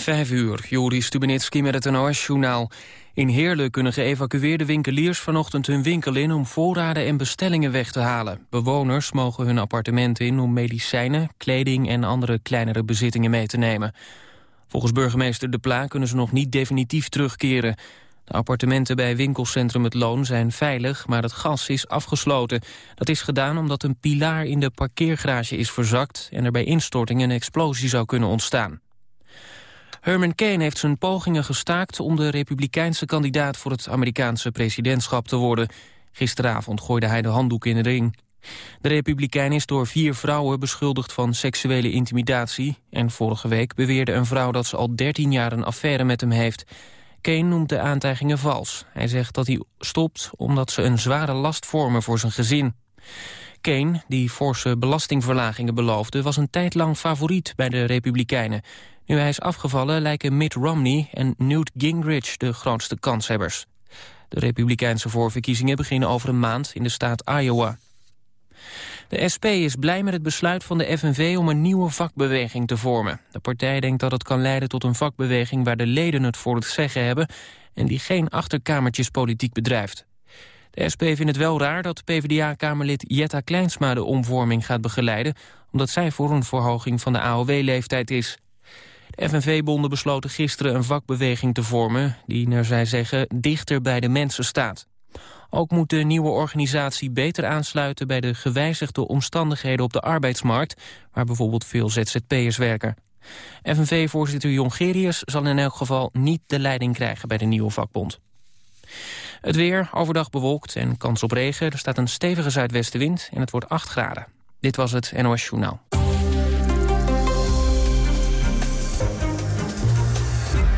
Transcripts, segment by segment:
Vijf uur, Joris Stubenitski met het NOS-journaal. In Heerlen kunnen geëvacueerde winkeliers vanochtend hun winkel in... om voorraden en bestellingen weg te halen. Bewoners mogen hun appartementen in om medicijnen, kleding... en andere kleinere bezittingen mee te nemen. Volgens burgemeester De Pla kunnen ze nog niet definitief terugkeren. De appartementen bij winkelcentrum Het Loon zijn veilig, maar het gas is afgesloten. Dat is gedaan omdat een pilaar in de parkeergarage is verzakt... en er bij instorting een explosie zou kunnen ontstaan. Herman Kane heeft zijn pogingen gestaakt om de republikeinse kandidaat voor het Amerikaanse presidentschap te worden. Gisteravond gooide hij de handdoek in de ring. De republikein is door vier vrouwen beschuldigd van seksuele intimidatie... en vorige week beweerde een vrouw dat ze al 13 jaar een affaire met hem heeft. Kane noemt de aantijgingen vals. Hij zegt dat hij stopt omdat ze een zware last vormen voor zijn gezin. Kane, die forse belastingverlagingen beloofde... was een tijd lang favoriet bij de Republikeinen. Nu hij is afgevallen lijken Mitt Romney en Newt Gingrich de grootste kanshebbers. De Republikeinse voorverkiezingen beginnen over een maand in de staat Iowa. De SP is blij met het besluit van de FNV om een nieuwe vakbeweging te vormen. De partij denkt dat het kan leiden tot een vakbeweging waar de leden het voor het zeggen hebben... en die geen achterkamertjespolitiek bedrijft. De SP vindt het wel raar dat PvdA-kamerlid Jetta Kleinsma de omvorming gaat begeleiden... omdat zij voor een verhoging van de AOW-leeftijd is. De FNV-bonden besloten gisteren een vakbeweging te vormen... die, naar zij zeggen, dichter bij de mensen staat. Ook moet de nieuwe organisatie beter aansluiten... bij de gewijzigde omstandigheden op de arbeidsmarkt... waar bijvoorbeeld veel ZZP'ers werken. FNV-voorzitter Jongerius zal in elk geval niet de leiding krijgen bij de nieuwe vakbond. Het weer, overdag bewolkt en kans op regen. Er staat een stevige zuidwestenwind en het wordt 8 graden. Dit was het NOS Journaal.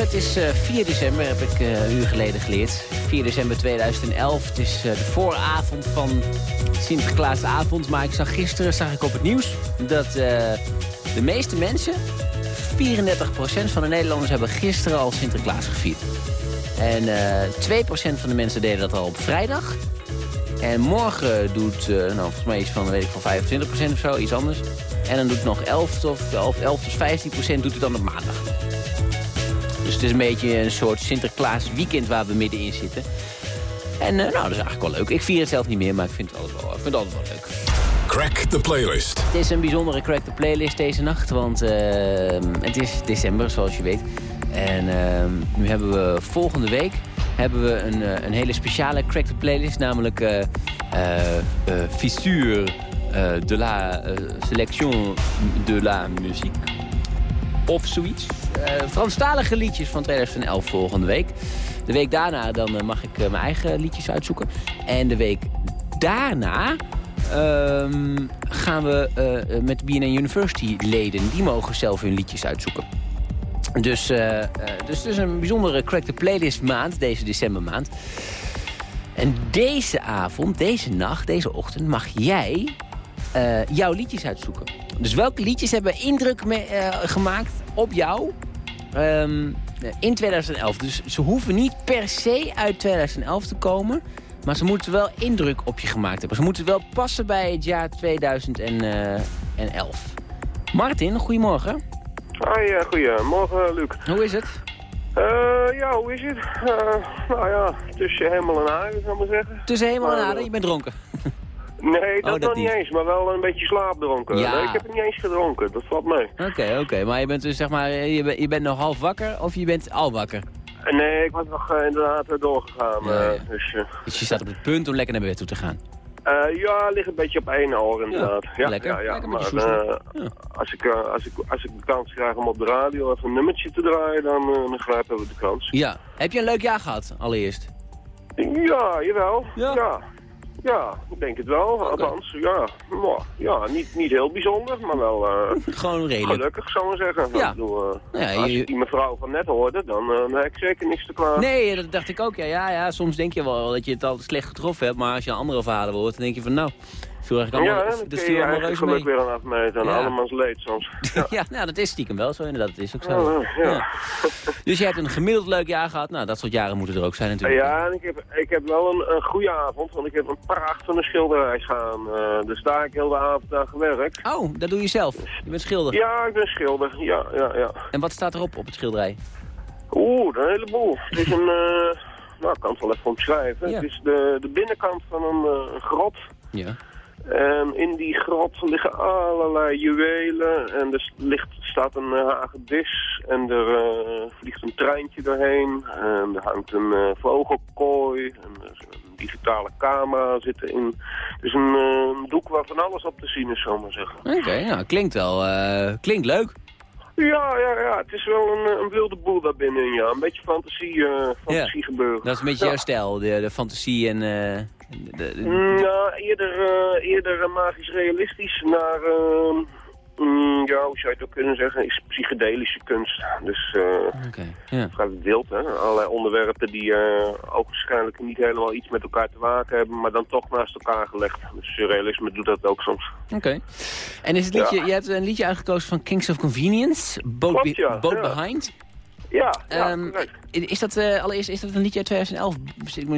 Het is 4 eh, december, heb ik uh, een uur geleden geleerd. 4 december 2011, het is uh, de vooravond van Sinterklaasavond. Maar ik zag gisteren zag ik op het nieuws dat de meeste mensen, 34% van de Nederlanders, hebben gisteren al Sinterklaas gevierd. En 2% van de mensen deden dat al op vrijdag. En morgen doet, nou, volgens mij iets van, weet ik, van 25% of zo, iets anders. En dan doet nog 11 of 11, 11 tot 15% doet het dan op maandag. Dus het is een beetje een soort Sinterklaas weekend waar we middenin zitten. En uh, nou, dat is eigenlijk wel leuk. Ik vier het zelf niet meer, maar ik vind het altijd wel, ik vind het altijd wel leuk. Crack the playlist. Het is een bijzondere Crack the playlist deze nacht, want uh, het is december, zoals je weet. En uh, nu hebben we volgende week hebben we een, uh, een hele speciale Crack the playlist, namelijk uh, Fissure de la Sélection de la Musique. Of zoiets Franstalige liedjes van 2011 volgende week. De week daarna dan uh, mag ik uh, mijn eigen liedjes uitzoeken. En de week daarna ehm, gaan we met BNN University leden. Die mogen zelf hun liedjes uitzoeken. Dus, dus het is een bijzondere Crack the Playlist maand, deze decembermaand. En deze avond, deze nacht, deze ochtend mag jij jouw liedjes uitzoeken. Dus welke liedjes hebben indruk gemaakt op jou um, in 2011. Dus ze hoeven niet per se uit 2011 te komen... maar ze moeten wel indruk op je gemaakt hebben. Ze moeten wel passen bij het jaar 2011. Martin, goedemorgen. Hoi, uh, goedemorgen Luc. Hoe is het? Uh, ja, hoe is het? Uh, nou ja, tussen hemel en aarde, zou ik maar zeggen. Tussen hemel en aarde? Je bent dronken? Nee, dat, oh, nog niet eens, maar wel een beetje slaapdronken. Ja. Nee, ik heb het niet eens gedronken, dat valt mee. Oké, oké, maar je bent dus zeg maar, je, bent, je bent nog half wakker of je bent al wakker? Nee, ik was nog uh, inderdaad doorgegaan. Ja, uh, dus, uh, dus je staat op het punt om lekker naar bed toe te gaan? ja, ligt een beetje op één oor inderdaad. Ja, lekker. Ja, ja. lekker maar als, ik, als, ik, als ik de kans krijg om op de radio even een nummertje te draaien, dan, dan grijpen we de kans. Ja. Heb je een leuk jaar gehad, allereerst? Ja, jawel. ja. Ja, ik denk het wel. Althans, ja, ja niet, niet heel bijzonder, maar wel uh, Gewoon redelijk. gelukkig, zou ik zeggen. Ja. Bedoel, uh, ja, als je die mevrouw van net hoorde, dan, uh, heb ik zeker niks te klaar. Nee, dat dacht ik ook. Ja, ja, ja, soms denk je wel dat je het al slecht getroffen hebt, maar als je andere verhalen hoort, dan denk je van nou, viel eigenlijk allemaal, ja, kun je eigenlijk geluk weer aan afmeten. En ja. allemans leed soms. Ja. ja, nou, dat is stiekem wel zo inderdaad. Dat is ook zo. Ja, Dus je hebt een gemiddeld leuk jaar gehad. Nou, dat soort jaren moeten er ook zijn natuurlijk. Ja, en ik heb, ik heb wel een, een goede avond. Want ik heb een prachtige schilderij gaan. Uh, dus daar heb ik heel de avond aan gewerkt. Oh, dat doe je zelf? Je bent schilder? Ja, ik ben schilder. Ja, ja, ja. En wat staat erop op het schilderij? Oeh, een heleboel. Het is een... Uh, nou, ik kan het wel even omschrijven. Het is de, de binnenkant van een uh, grot. Ja. En in die grot liggen allerlei juwelen en er ligt, staat een uh, hagedis en er uh, vliegt een treintje doorheen. En er hangt een uh, vogelkooi en er is een digitale camera zit erin. Dus een, doek waar van alles op te zien is, zomaar zeggen. Oké, nou klinkt wel, klinkt leuk. Ja, ja, ja, het is wel een, een wilde boel daar binnen, ja. Een beetje fantasie, fantasie gebeuren. Dat is een beetje jouw stijl, de, de fantasie en... Mm, ja, eerder, uh, eerder magisch realistisch naar, uh, mm, ja, hoe zou je het ook kunnen zeggen, is psychedelische kunst. Dus uh, okay, yeah. vrij wild, hè. Allerlei onderwerpen die ook waarschijnlijk niet helemaal iets met elkaar te maken hebben, maar dan toch naast elkaar gelegd. Dus surrealisme doet dat ook soms. Oké. En is het liedje, je hebt een liedje uitgekozen van Kings of Convenience, Boat, Klopt, ja. Boat Behind. Ja, ja um, is dat uh, allereerst is dat een liedje uit 2011?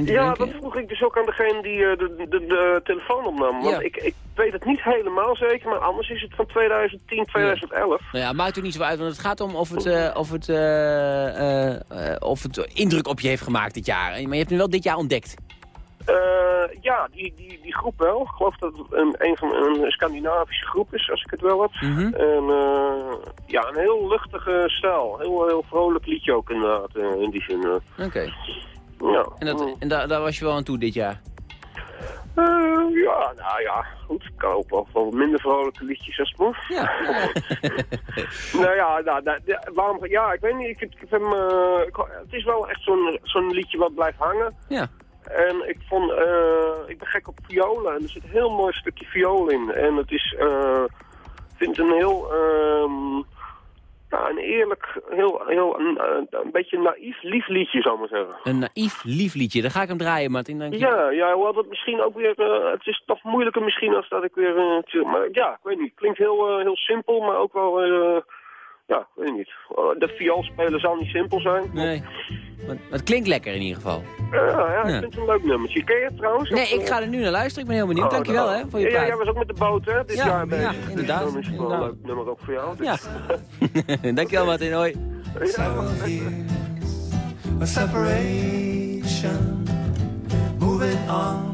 Ja, dat vroeg ik dus ook aan degene die uh, de, de, de, telefoon opnam. Want ik, ik weet het niet helemaal zeker, maar anders is het van 2010, 2011. Ja. Nou ja, maakt er niet zo uit, want het gaat om of het, uh, of het, of het indruk op je heeft gemaakt dit jaar. Maar je hebt hem wel dit jaar ontdekt. Uh, ja, die, die, die groep wel. Ik geloof dat het een, een van een Scandinavische groep is, als ik het wel heb. Mm -hmm. En uh, ja, een heel luchtige stijl. Heel, heel vrolijk liedje ook inderdaad, uh, in die zin. Oké. Okay. Ja. En, dat, en daar, daar was je wel aan toe dit jaar? ja, nou ja, goed. Ik kan ook wel van minder vrolijke liedjes als moe. Ja. nou ja, nou, nou, waarom, ja, ik weet niet. Ik, ik, heb hem, het is wel echt zo'n zo'n liedje wat blijft hangen. Ja. En ik vond, uh, ik ben gek op violen en er zit een heel mooi stukje viool in. En het is, uh, vind een heel, um, ja, een eerlijk, heel, heel, een, een, beetje naïef lief liedje, zou ik maar zeggen. Een naïef lief liedje, dan ga ik hem draaien, Martin. Dank je. Ja, ja, hoewel dat misschien ook weer, uh, het is toch moeilijker misschien als dat ik weer, maar ja, ik weet niet, klinkt heel, heel simpel, maar ook wel ja, weet ik niet. De vioolspelen zal niet simpel zijn. Nee, maar het klinkt lekker in ieder geval. Ja, ja, ik vind het een leuk nummertje. Ken je het trouwens? Nee, ik ga er nu naar luisteren. Ik ben heel benieuwd. Oh, Dankjewel nou, hè, voor je ja, jij was ook met de boot hè, dit ja, jaar Ja, inderdaad. Dan is het wel een leuk nummer ook voor jou. Dus. Ja. Dankjewel Martin, hoi. A separation Moving on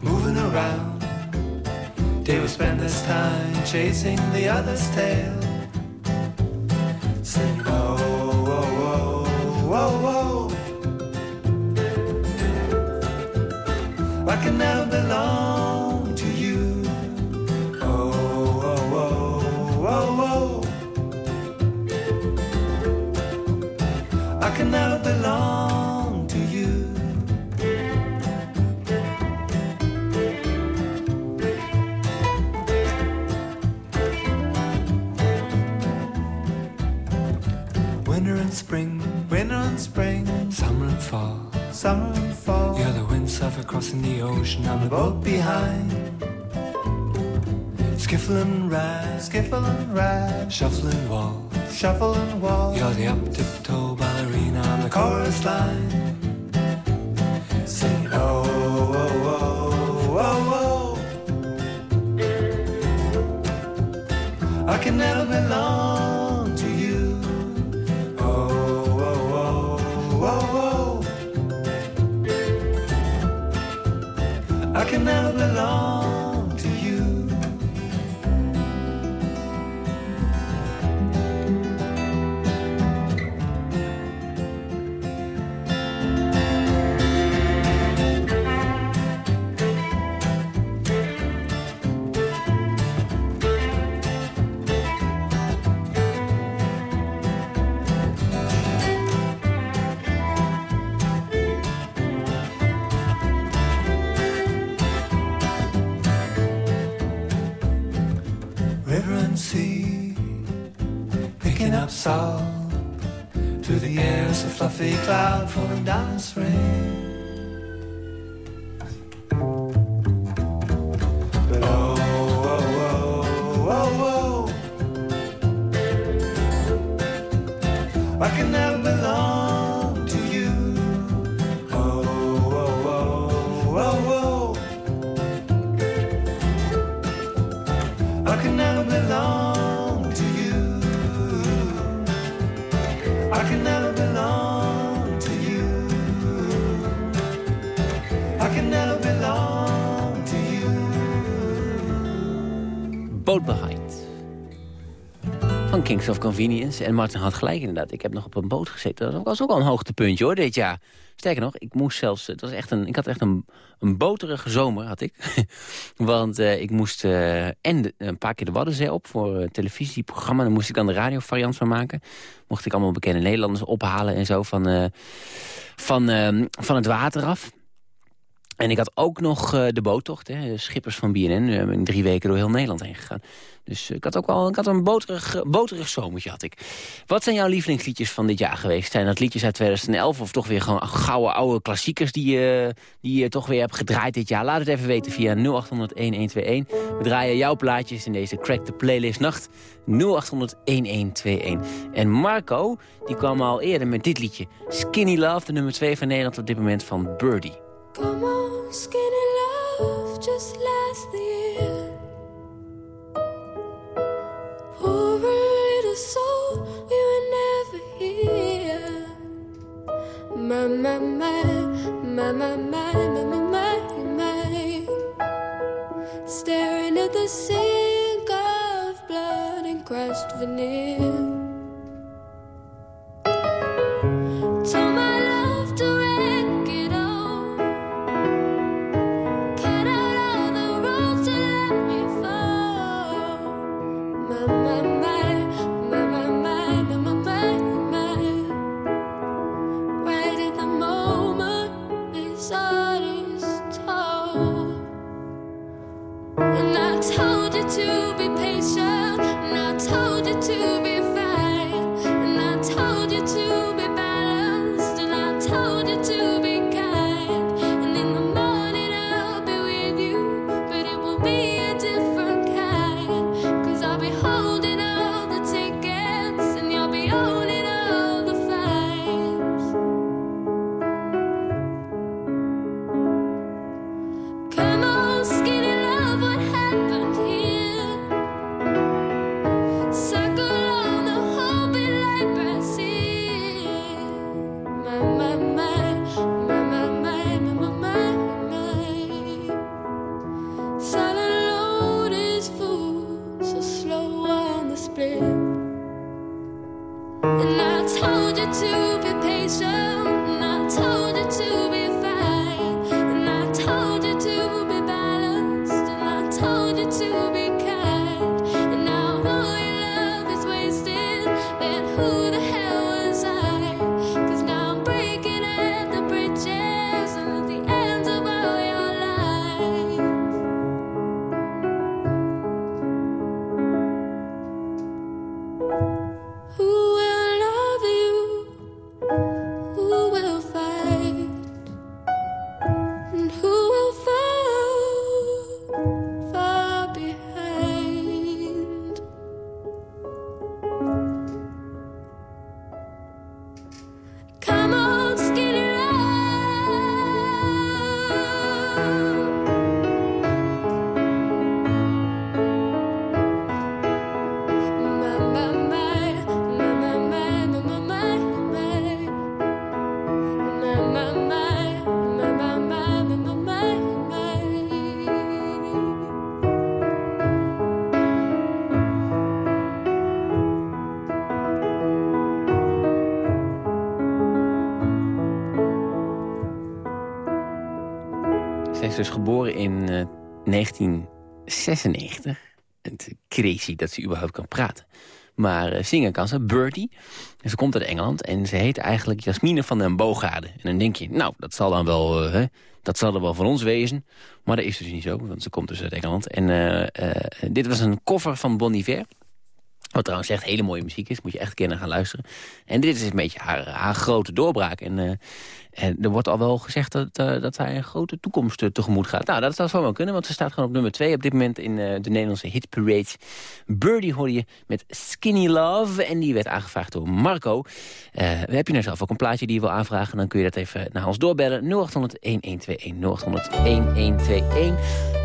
Moving around They will spend this time chasing the other's tail Sing, oh, oh, oh, oh, oh, oh. I can never belong to you. Oh, oh, oh, oh, oh. I can never winter and spring, summer and fall, summer and fall. You're the wind windsurfer crossing the ocean, I'm the boat behind. Skiffle and ride, skiffle and ride, shuffling wall, shuffling wall. You're the up tiptoe ballerina, I'm the chorus line. Sing oh, oh, oh, oh, oh. I can never belong to you. Up. Through the air is a fluffy cloud falling down its rain. Of Convenience. En Martin had gelijk inderdaad. Ik heb nog op een boot gezeten. Dat was ook al een hoogtepuntje hoor, dit jaar. Sterker nog, ik moest zelfs... Het was echt een, ik had echt een, een boterige zomer, had ik. Want eh, ik moest eh, en een paar keer de Waddenzee op voor een televisieprogramma. Daar moest ik dan de radiovariant van maken. Mocht ik allemaal bekende Nederlanders ophalen en zo van, eh, van, eh, van het water af. En ik had ook nog eh, de boottocht, hè, schippers van BNN. We hebben drie weken door heel Nederland heen gegaan. Dus eh, ik had ook wel ik had een boterig, eh, boterig zomertje. Had ik. Wat zijn jouw lievelingsliedjes van dit jaar geweest? Zijn dat liedjes uit 2011 of toch weer gewoon gouden oude klassiekers... die je, die je toch weer hebt gedraaid dit jaar? Laat het even weten via 0800-1121. We draaien jouw plaatjes in deze Crack the Playlist nacht. 0800-1121. En Marco, die kwam al eerder met dit liedje. Skinny Love, de nummer 2 van Nederland op dit moment van Birdie. Come on, skinny love, just last the year. Poor little soul, we were never here. My, my, my, my, my, my, my, my, my, my. Staring at the sink of blood and crushed veneer. To is geboren in eh, 1996. Het is crazy dat ze überhaupt kan praten. Maar eh, zingen kan ze, Birdie. En ze komt uit Engeland en ze heet eigenlijk Jasmine van den Boogade. En dan denk je, nou, dat zal dan wel, eh, hè, dat zal wel van ons wezen. Maar dat is dus niet zo, want ze komt dus uit Engeland. En eh, eh, dit was een cover van Bon Iver. Wat trouwens echt hele mooie muziek is. Moet je echt naar gaan luisteren. En dit is een beetje haar, haar grote doorbraak. En uh, en er wordt al wel gezegd dat, uh, dat hij een grote toekomst uh, tegemoet gaat. Nou, dat zou wel kunnen, want ze staat gewoon op nummer 2 op dit moment in uh, de Nederlandse hitparade. Birdie hoorde je met Skinny Love en die werd aangevraagd door Marco. heb je nou zelf ook een plaatje die je wil aanvragen, dan kun je dat even naar ons doorbellen. 0800-1121, 0800-1121.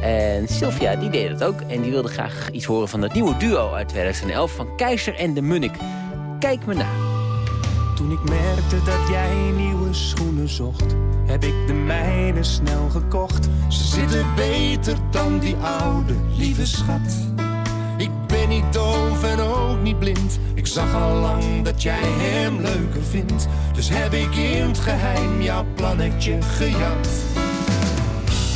En Sylvia, die deed het ook en die wilde graag iets horen van dat nieuwe duo uit 2011 van Keizer en de Munnik. Kijk me na. Toen ik merkte dat jij nieuwe schoenen zocht, heb ik de mijne snel gekocht. Ze zitten beter dan die oude, lieve schat. Ik ben niet doof en ook niet blind. Ik zag al lang dat jij hem leuker vindt. Dus heb ik in het geheim jouw plannetje gejat.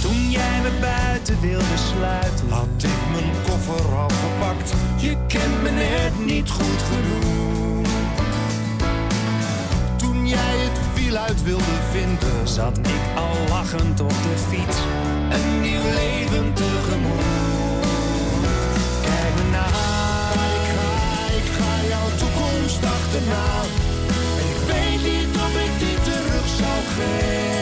Toen jij me buiten wilde sluiten, had ik mijn koffer al gepakt. Je kent me net niet goed genoeg jij het uit wilde vinden, zat ik al lachend op de fiets. Een nieuw leven tegemoet. Kijk me na, ik ga, ik ga jouw toekomst achterna. Ik weet niet of ik die terug zou geven.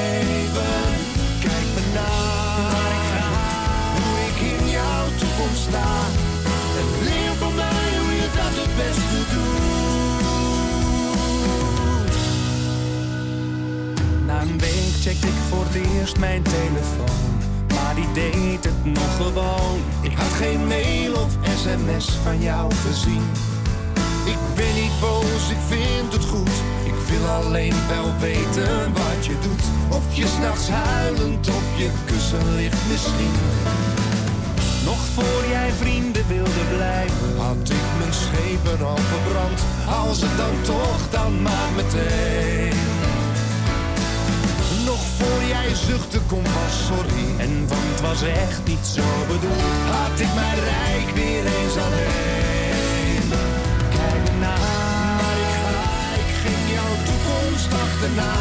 Een week checkte ik voor het eerst mijn telefoon. Maar die deed het nog gewoon. Ik had geen mail of sms van jou gezien. Ik ben niet boos, ik vind het goed. Ik wil alleen wel weten wat je doet. Of je s'nachts huilend op je kussen ligt misschien. Nog voor jij vrienden wilde blijven, had ik mijn schepen al verbrand. Als het dan toch, dan maar meteen voor jij zuchtte kom was sorry. En want het was echt niet zo bedoeld, had ik mijn rijk weer eens alleen. Kijk na, maar ik ga, ik ging jouw toekomst achterna.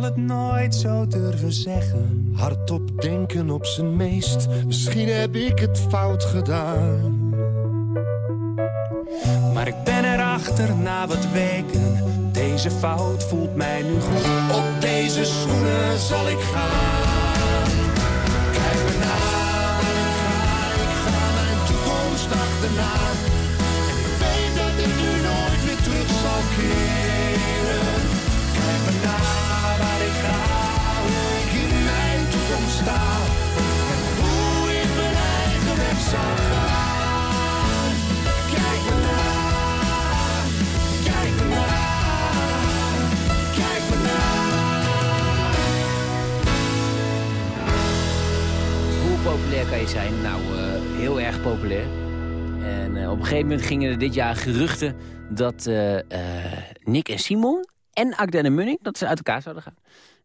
Zal het nooit zo durven zeggen. Hardop denken op zijn meest. Misschien heb ik het fout gedaan. Maar ik ben erachter na wat weken. Deze fout voelt mij nu goed. Op deze schoenen zal ik gaan. Kijk me na, ik ga, ik ga mijn toekomst achterna. En ik weet dat ik nu nooit weer terug zal keren. Hoe ik mijn eigen weg. Kijk me kijk me kijk me. Hoe populair kan je zijn? Nou, uh, heel erg populair. En uh, op een gegeven moment gingen er dit jaar geruchten dat uh, Nick en Simon en Agda en Munnik dat ze uit elkaar zouden gaan.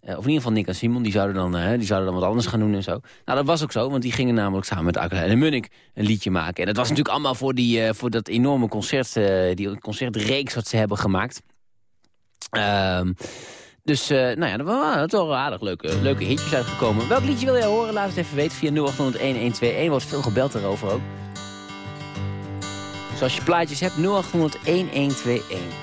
Uh, of in ieder geval Nick en Simon, die zouden, dan, uh, die zouden dan wat anders gaan doen en zo. Nou, dat was ook zo, want die gingen namelijk samen met Akka en Munnik een liedje maken. En dat was natuurlijk allemaal voor, die, uh, voor dat enorme concert, die concertreeks wat ze hebben gemaakt. Ehm, dus, nou ja, er waren toch aardig leuke, leuke hitjes uitgekomen. Welk liedje wil jij horen? Laat het even weten via 0800-1121. Wordt veel gebeld daarover ook. Dus als je plaatjes hebt, 0800-1121.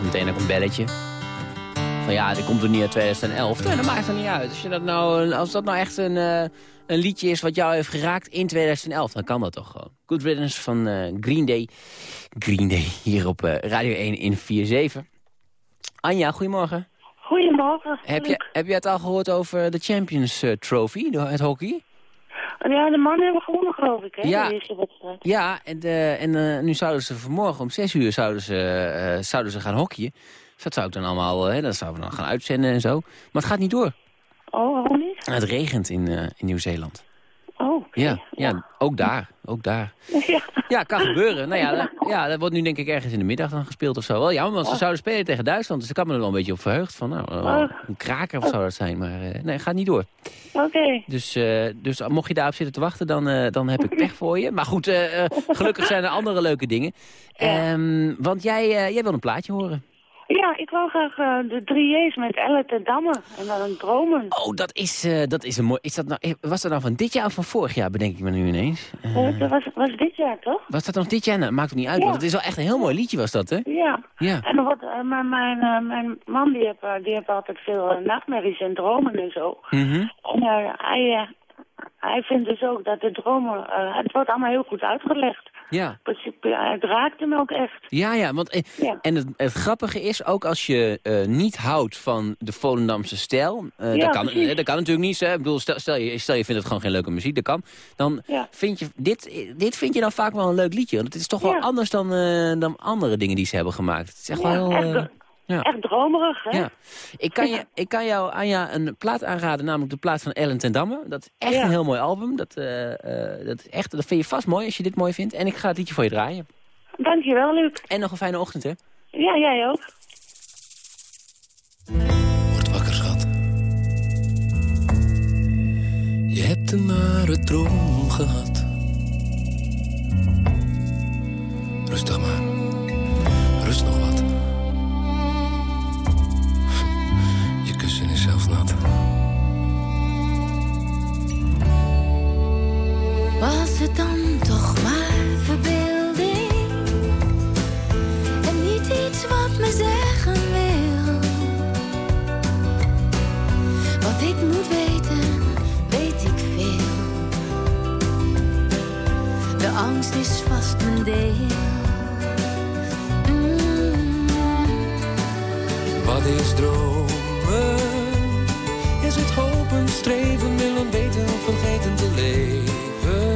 Krijgen meteen ook een belletje. Van ja, dit komt er niet uit 2011. Nee, dat maakt er niet uit. Als, je dat nou, als dat nou echt een, eh, een liedje is wat jou heeft geraakt in 2011, dan kan dat toch gewoon. Good Riddance van eh, Green Day. Green Day hier op eh, Radio 1 in 4-7. Anja, goedemorgen. Goedemorgen. Heb je, heb je het al gehoord over de Champions Trophy, het hockey? Ja, de mannen hebben gewonnen, geloof ik, hè? Ja. De eerste wedstrijd. Ja, en, de, en eh, nu zouden ze vanmorgen om 6 uur zouden ze, eh, zouden ze gaan hockeyen. Dus dat zou ik dan allemaal, eh, dat zouden we dan gaan uitzenden en zo. Maar het gaat niet door. Oh, waarom niet? Het regent in, eh, in Nieuw-Zeeland. Oh. Ja, ja, ook daar. Ook daar. Ja. Ja, kan gebeuren. Nou ja, dat, ja, dat wordt nu denk ik ergens in de middag dan gespeeld of zo. Wel jammer, want ze zouden spelen tegen Duitsland. Dus ik had me er wel een beetje op verheugd. Van, nou, Oh. een kraker of zou dat zijn. Maar eh, nee, gaat niet door. Oké. Dus, eh, dus mocht je daarop zitten te wachten, dan, eh, dan heb ik pech voor je. Maar goed, gelukkig zijn er andere leuke dingen. Ehm, want jij, jij wil een plaatje horen. Ja, ik wou graag eh, de drie J's met Elle te Dammen en dan een dromen. Oh, dat is, eh, dat is een mooi... Is dat nou, eh, was dat nou van dit jaar of van vorig jaar, bedenk ik me nu ineens? Dat was, was dit jaar, toch? was dat nog dit jaar? Nou, maakt het niet uit, Ja. want het is wel echt een heel mooi liedje was dat, hè? Ja. Ja. En wordt, eh, mijn, mijn, mijn man die heeft, die heeft altijd veel nachtmerries en dromen en zo. Mhm. En eh, hij, hij vindt dus ook dat de dromen, eh, het wordt allemaal heel goed uitgelegd. Ja. In principe, ja, het raakt hem ook echt. Ja, ja, want, eh, Ja. en het, het grappige is, ook als je eh, niet houdt van de Volendamse stijl... Ja, dat, kan, precies. dat kan natuurlijk niet, hè. Ik bedoel, stel, stel, je, stel je vindt het gewoon geen leuke muziek, dat kan. Dan vind je, dit, dit vind je dan vaak wel een leuk liedje. Want het is toch wel anders dan, dan andere dingen die ze hebben gemaakt. Het is echt wel echt, ja. echt dromerig, hè? Ja. Ik kan, je, ik kan jou, Anja, een plaat aanraden, namelijk de plaat van Ellen ten Damme. Dat is echt Ja. een heel mooi album. Dat, eh, eh, dat, is echt, dat vind je vast mooi als je dit mooi vindt. En ik ga het liedje voor je draaien. Dankjewel, Luc. En nog een fijne ochtend, hè? Ja, jij ook. Word wakker, schat. Je hebt een nare droom gehad. Rustig maar. Is zelfs nat. Was het dan toch maar verbeelding? En niet iets wat me zeggen wil. Wat ik moet weten, weet ik veel. De angst is vast mijn deel. Mm. Wat is dromen? Het hopen, streven, willen weten, vergeten te leven?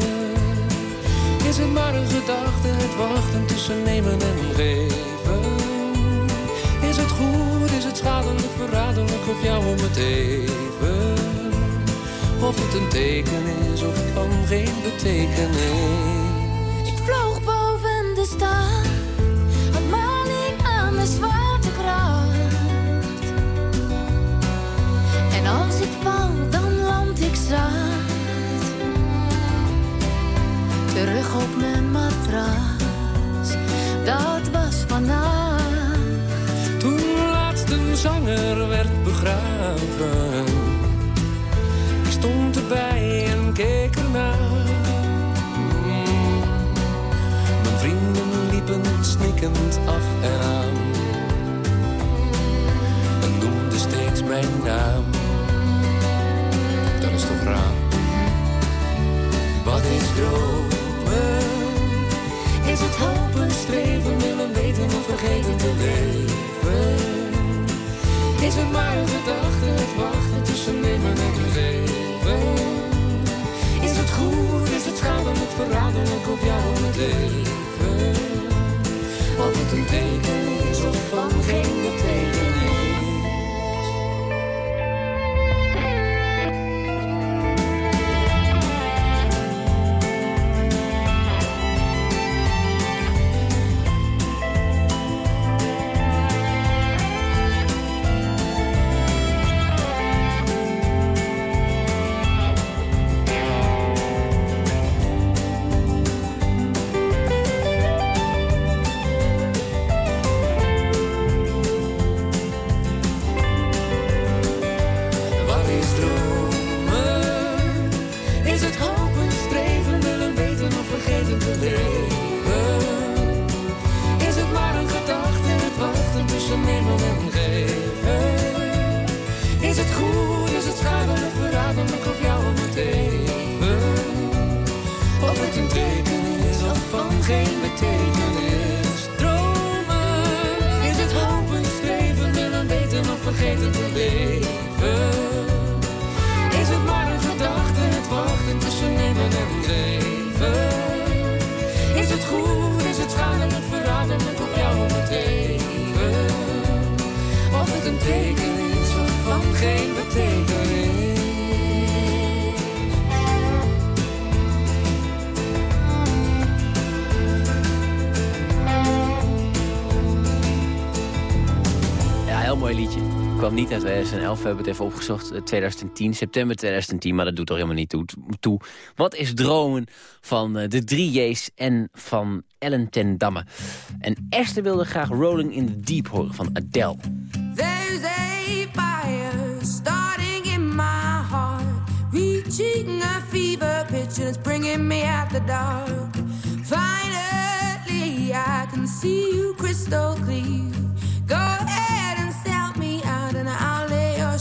Is het maar een gedachte, het wachten tussen nemen en geven? Is het goed, is het schadelijk, verraderlijk of jou om het even? Of het een teken is of van geen betekenis? Ik vloog boven de stad, straat. Terug op mijn matras, dat was vandaag. Toen laatst een zanger werd begraven. Ik stond erbij en keek ernaar. Mijn vrienden liepen snikkend af en aan. En noemde steeds mijn naam. Wat is dromen? Is het hopen, streven, willen weten of vergeten te leven? Is het maar een gedachte, het wachten tussen nemen en geven? Is het goed, is het schadelijk, verraderlijk of jou om het leven? Of het een teken is of van geen betekenis? 2011, we hebben het even opgezocht. eh, 2010, september 2010, maar dat doet toch helemaal niet toe. toe. Wat is Dromen van eh, de drie J's en van Ellen ten Damme. En Esther wilde graag Rolling in the Deep horen van Adele. There's a fire starting in my heart, reaching a fever pitch, and bringing me out the dark. Finally, I can see you crystal clear. Go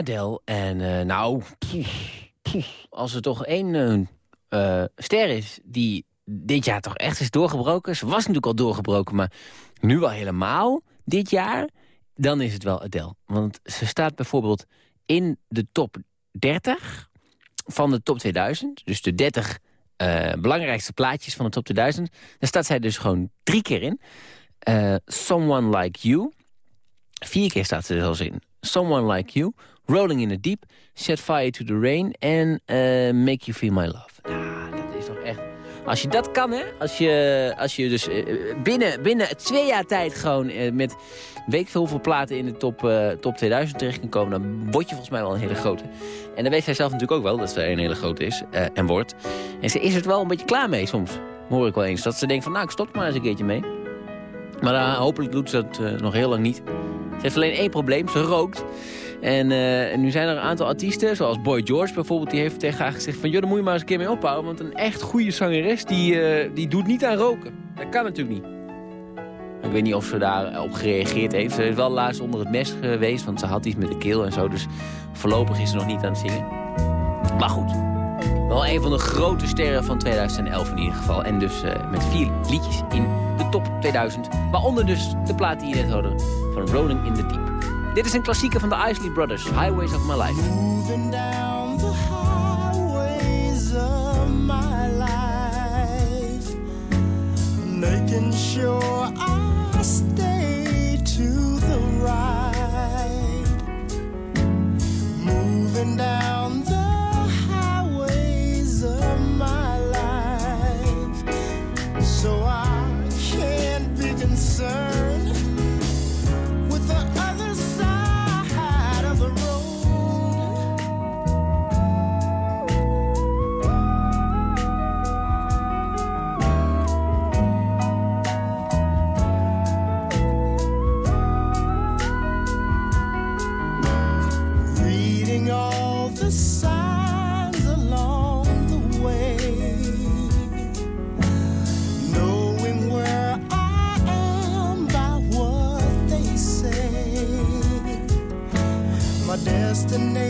Adele. En uh, nou, als er toch één uh, ster is die dit jaar toch echt is doorgebroken. Ze was natuurlijk al doorgebroken, maar nu al helemaal dit jaar. Dan is het wel Adele. Want ze staat bijvoorbeeld in de top 30 van de top 2000. Dus de 30 uh, belangrijkste plaatjes van de top 2000. Daar staat zij dus gewoon drie keer in. Someone Like You. Vier keer staat ze er zelfs in. Someone Like You. Rolling in the Deep. Set Fire to the Rain. En uh, Make You Feel My Love. Nou, dat is toch echt... Als je dat kan, hè. Als je, als je dus binnen, binnen twee jaar tijd gewoon met weet ik veel platen in de top, top 2000 terecht kan komen... dan word je volgens mij wel een hele grote. En dan weet zij zelf natuurlijk ook wel dat ze een hele grote is en wordt. En ze is er wel een beetje klaar mee soms, hoor ik wel eens. Dat ze denkt van, nou, ik stop maar eens een keertje mee. Maar hopelijk doet ze dat nog heel lang niet. Ze heeft alleen één probleem, ze rookt. En, en, nu zijn er een aantal artiesten, zoals Boy George bijvoorbeeld... die heeft tegen haar gezegd van... joh, daar moet je maar eens een keer mee ophouden... want een echt goede zangeres, die, die doet niet aan roken. Dat kan natuurlijk niet. Ik weet niet of ze daarop gereageerd heeft. Ze is wel laatst onder het mes geweest, want ze had iets met de keel en zo. Dus voorlopig is ze nog niet aan het zingen. Maar goed, wel een van de grote sterren van 2011 in ieder geval. En dus uh, met vier liedjes in de top 2000. Waaronder dus de plaat die je net hoorde van Rolling in the Deep. Dit is een klassieker van de Isley Brothers, Highways of My Life. Moving down the highways of my life Making sure I stay to the right Moving down My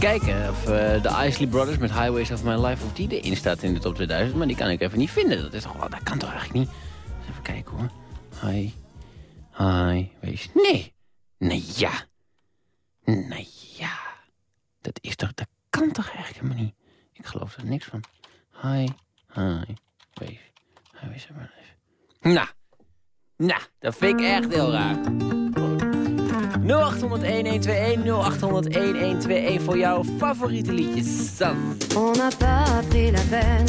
kijken of eh, de Isley Brothers met Highways of My Life... of die erin staat in de top 2000, maar die kan ik even niet vinden. Dat, is toch, dat kan toch eigenlijk niet? Eens even kijken hoor. Hi. Hi. Wees. Nee. Nee, ja. Nee, ja. Dat is toch... Dat kan toch eigenlijk helemaal niet? Ik geloof er niks van. Hi. Hi. Hij is er maar eens. Nou, nou, dat vind ik echt heel raar. 0800-1121, 0800-1121 voor jouw favoriete liedjes. Zaz. On n'a pas pris la peine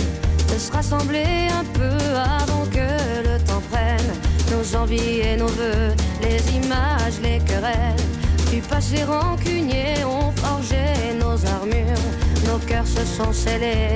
de se rassembler un peu avant que le temps prenne nos envies et nos voeux, les images, les querelles. Du passé rancunier ont forgé nos armures, nos cœurs se sont scellés.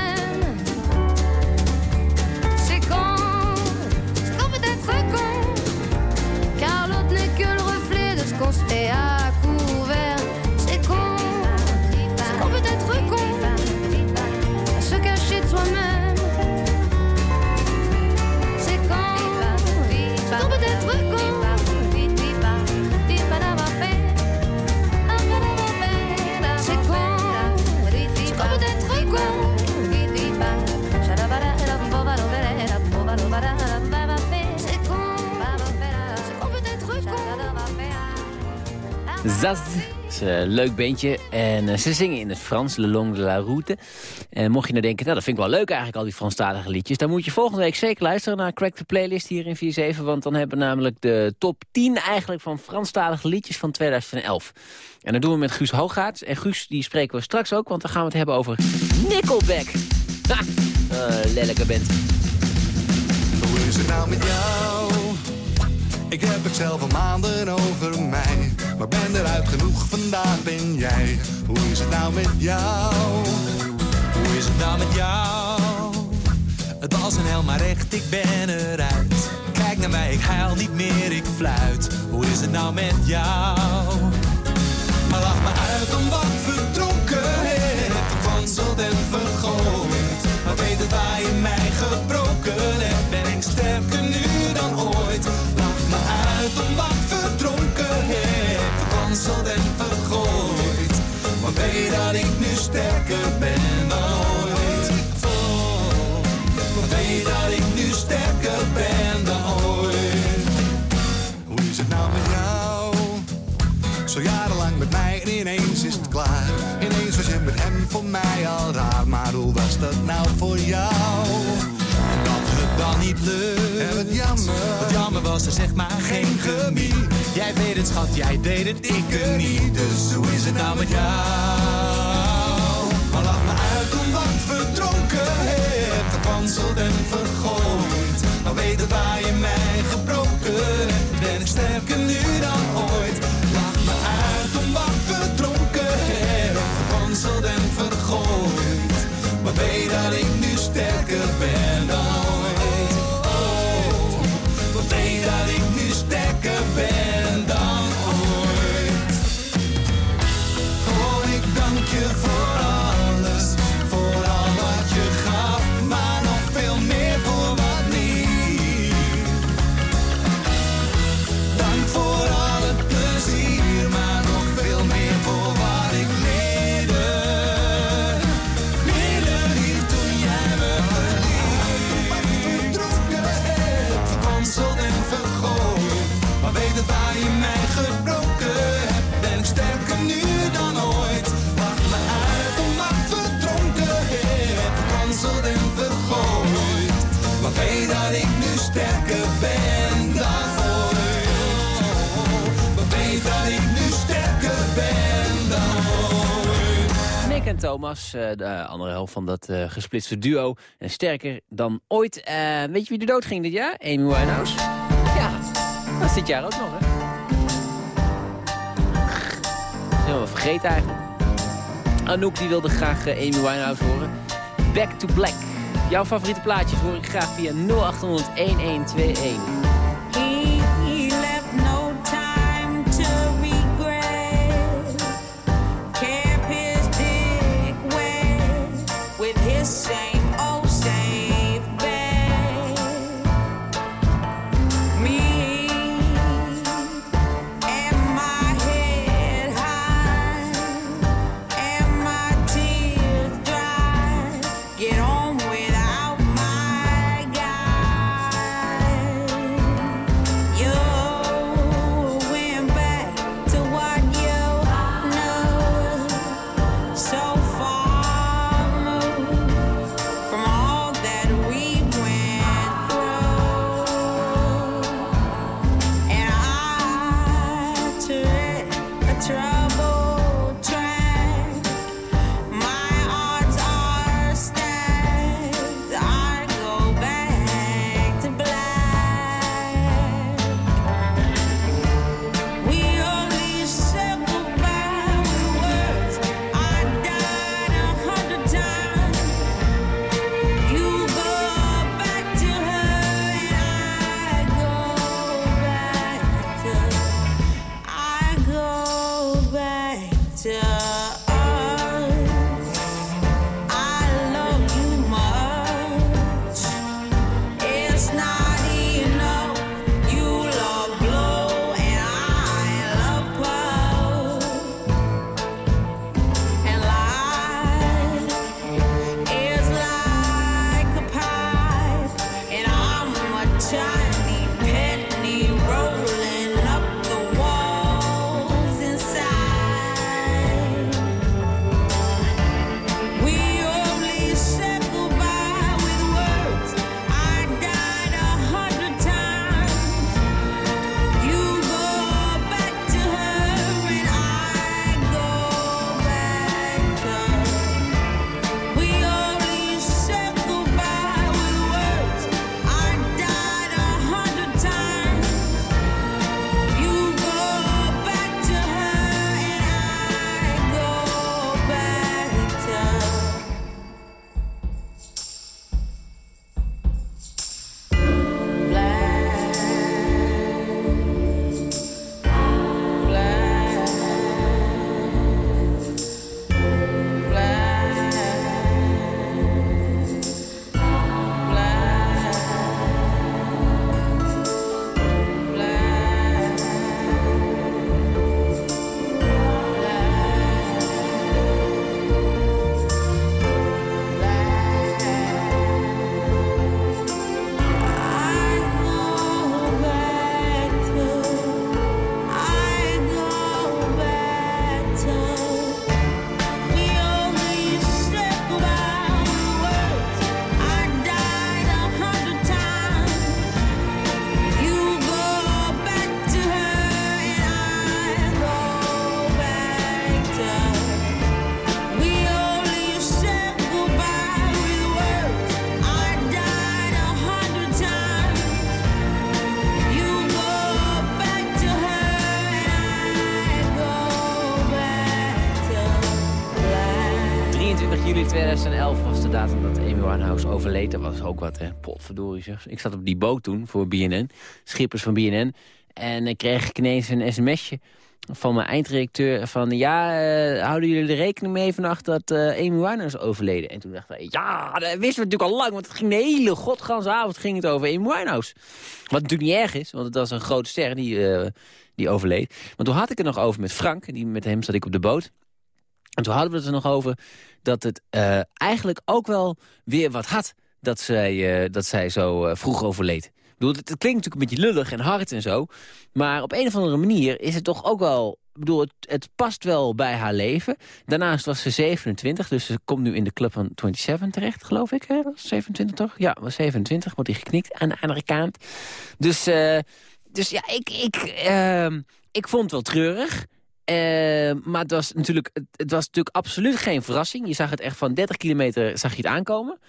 Een leuk bandje. En eh, ze zingen in het Frans, Le Long de la Route. En mocht je nou denken, nou, dat vind ik wel leuk eigenlijk, al die Franstalige liedjes. Dan moet je volgende week zeker luisteren naar Crack the Playlist hier in 4-7. Want dan hebben we namelijk de top 10 eigenlijk van Franstalige liedjes van 2011. En dat doen we met Guus Hoogaerts. En Guus, die spreken we straks ook, want dan gaan we het hebben over Nickelback. Ha! Uh, lelijke band. Hoe is het nou met jou? Ik heb het zelf al maanden over mij. Maar ben eruit genoeg, vandaag ben jij. Hoe is het nou met jou? Hoe is het nou met jou? Het was een hel, maar echt, ik ben eruit. Kijk naar mij, ik huil niet meer, ik fluit. Hoe is het nou met jou? Maar lach me uit om wat verdronkenheid. Verkwanseld en vergooid. Maar weet het waar je mij Ik ben dan vol. Oh, weet dat ik nu sterker ben dan ooit. Hoe is het nou met jou? Zo jarenlang met mij en ineens is het klaar. Ineens was je met hem voor mij al raar. Maar hoe was dat nou voor jou? Dat het dan niet lukt. En wat jammer. Wat jammer was er zeg maar geen gemie. Jij weet het schat, jij deed het, ik er niet. Dus hoe is het nou met jou? en dan Maar weten waar je en Thomas, eh, de andere helft van dat eh, gesplitste duo. En sterker dan ooit. Eh, weet je wie er dood ging dit jaar? Amy Winehouse. Ja, dat is dit jaar ook nog, hè? Dat is helemaal vergeten eigenlijk. Anouk die wilde graag Amy Winehouse horen. Back to Black. Jouw favoriete plaatjes hoor ik graag via 0800 1121. Potverdorie zeg. Ik zat op die boot toen voor BNN. Schippers van BNN. En ik kreeg ik ineens een sms'je van mijn eindredacteur van... ja, eh, houden jullie er rekening mee vannacht dat eh Amy Winehouse overleden? En toen dacht ik, ja, dat wisten we natuurlijk al lang... want het ging de hele godganse avond ging het over Amy Winehouse. Wat natuurlijk niet erg is, want het was een grote ster die, eh, die overleed. Maar toen had ik het nog over met Frank, die, met hem zat ik op de boot... En toen hadden we het er nog over dat het eigenlijk ook wel weer wat had... dat zij, eh, dat zij zo eh, vroeg overleed. Ik bedoel, het, klinkt natuurlijk een beetje lullig en hard en zo... maar op een of andere manier is het toch ook wel... Ik bedoel, het, het past wel bij haar leven. Daarnaast was ze 27, dus ze komt nu in de club van 27 terecht, geloof ik. Hè? Was 27 toch? Ja, was 27, wordt hij geknikt aan de andere kant. Dus, eh, dus ja, ik, ik, ehm, ik vond het wel treurig... Maar het was, natuurlijk, het, het was natuurlijk absoluut geen verrassing. Je zag het echt van 30 kilometer zag je het aankomen.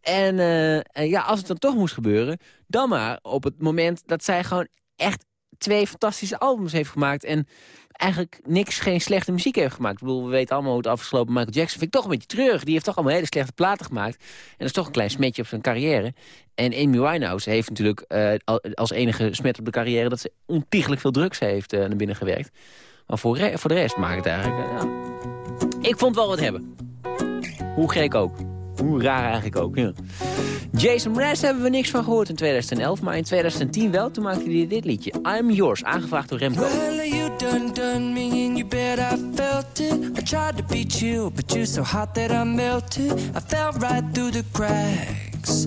En, eh, en ja, als het dan toch moest gebeuren... dan maar op het moment dat zij gewoon echt twee fantastische albums heeft gemaakt... en eigenlijk niks, geen slechte muziek heeft gemaakt. Ik bedoel, we weten allemaal hoe het afgeslopen Michael Jackson... vind ik toch een beetje treurig. Die heeft toch allemaal hele slechte platen gemaakt. En dat is toch een klein smetje op zijn carrière. En Amy Winehouse heeft natuurlijk eh, al- als enige smet op de carrière... dat ze ontiegelijk veel drugs heeft eh, naar binnen gewerkt. Maar voor, voor de rest maakt het eigenlijk... ja. Ik vond wel wat hebben. Hoe gek ook. Hoe raar eigenlijk ook, ja. Jason Mraz hebben we niks van gehoord in 2011, maar in 2010 wel. Toen maakte hij dit liedje, I'm Yours, aangevraagd door Remco. Well, you I felt it. I tried to beat you, but so hot that I melted. I fell right through the cracks.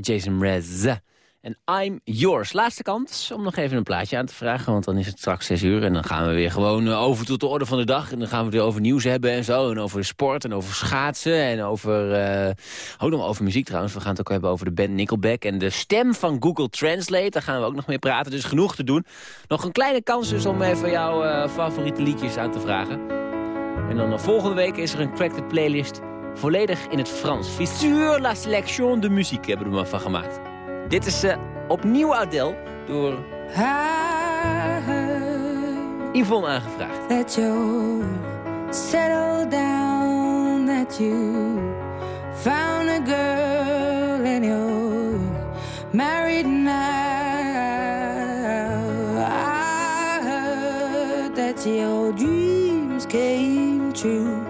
Jason Mraz. En I'm yours. Laatste kans om nog even een plaatje aan te vragen. Want dan is het straks 6 uur. En dan gaan we weer gewoon eh, over tot de orde van de dag. En dan gaan we weer over nieuws hebben en zo. En over sport en over schaatsen. En over... Uh, ook nog over muziek trouwens. We gaan het ook hebben over de band Nickelback. En de stem van Google Translate. Daar gaan we ook nog mee praten. Dus genoeg te doen. Nog een kleine kans dus om even jouw uh, favoriete liedjes aan te vragen. En dan uh, volgende week is er een Cracked Playlist. Volledig in het Frans. Fissure la sélection de musique hebben we er van gemaakt. Dit is uh, opnieuw Adele door Yvonne aangevraagd. That you settle down, that you found a girl and you're married now. I heard that your dreams came true.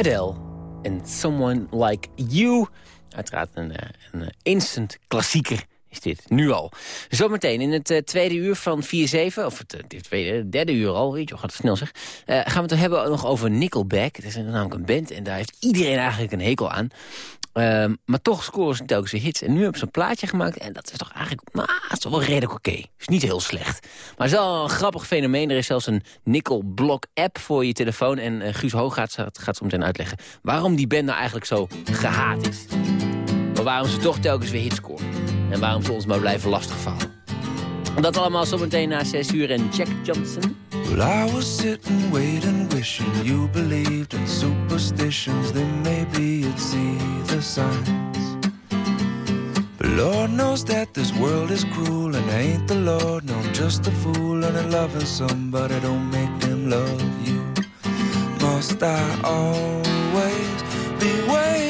Adele en Someone Like You. Uiteraard een, eh, een eh, instant klassieker is dit, nu al. Zometeen in het eh, tweede uur van 4-7, of het uh, tweede, derde uur al, weet je, gaat het snel zeg. eh, gaan we het hebben nog over Nickelback. Het is namelijk een band en daar heeft iedereen eigenlijk een hekel aan. Ehm, maar toch scoren ze telkens weer hits. En nu hebben ze een plaatje gemaakt en dat is toch eigenlijk, nou, het is toch wel redelijk oké. Is niet heel slecht. Maar het is wel een grappig fenomeen. Er is zelfs een Nickelblock app voor je telefoon. En eh, Guus Hoog gaat, gaat zo meteen uitleggen waarom die band nou eigenlijk zo gehaat is. Maar waarom ze toch telkens weer hits scoren. En waarom ze ons maar blijven lastigvallen. Dat allemaal zometeen na 6 uur en Jack Johnson. Well, I was sitting, waiting, wishing you believed in superstitions. Then maybe you'd see the signs. But Lord knows that this world is cruel, and I ain't the Lord, no, just a fool. And in loving somebody don't make them love you. Must I always be waiting,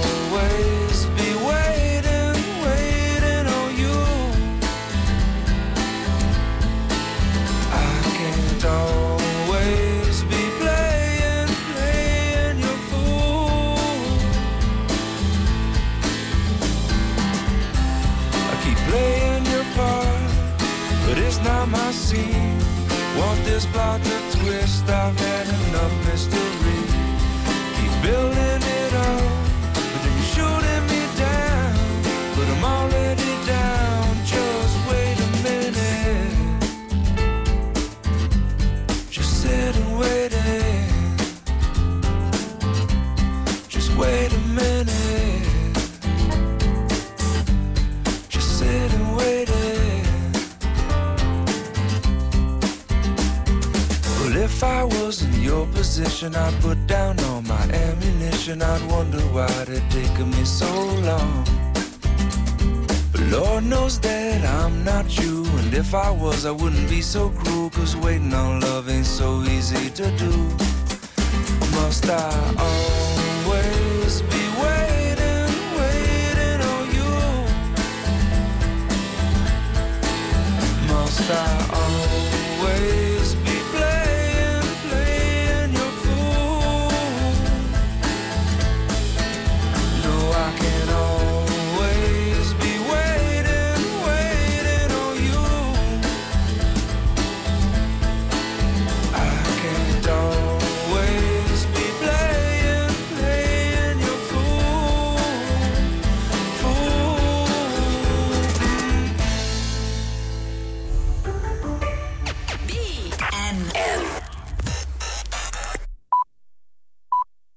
so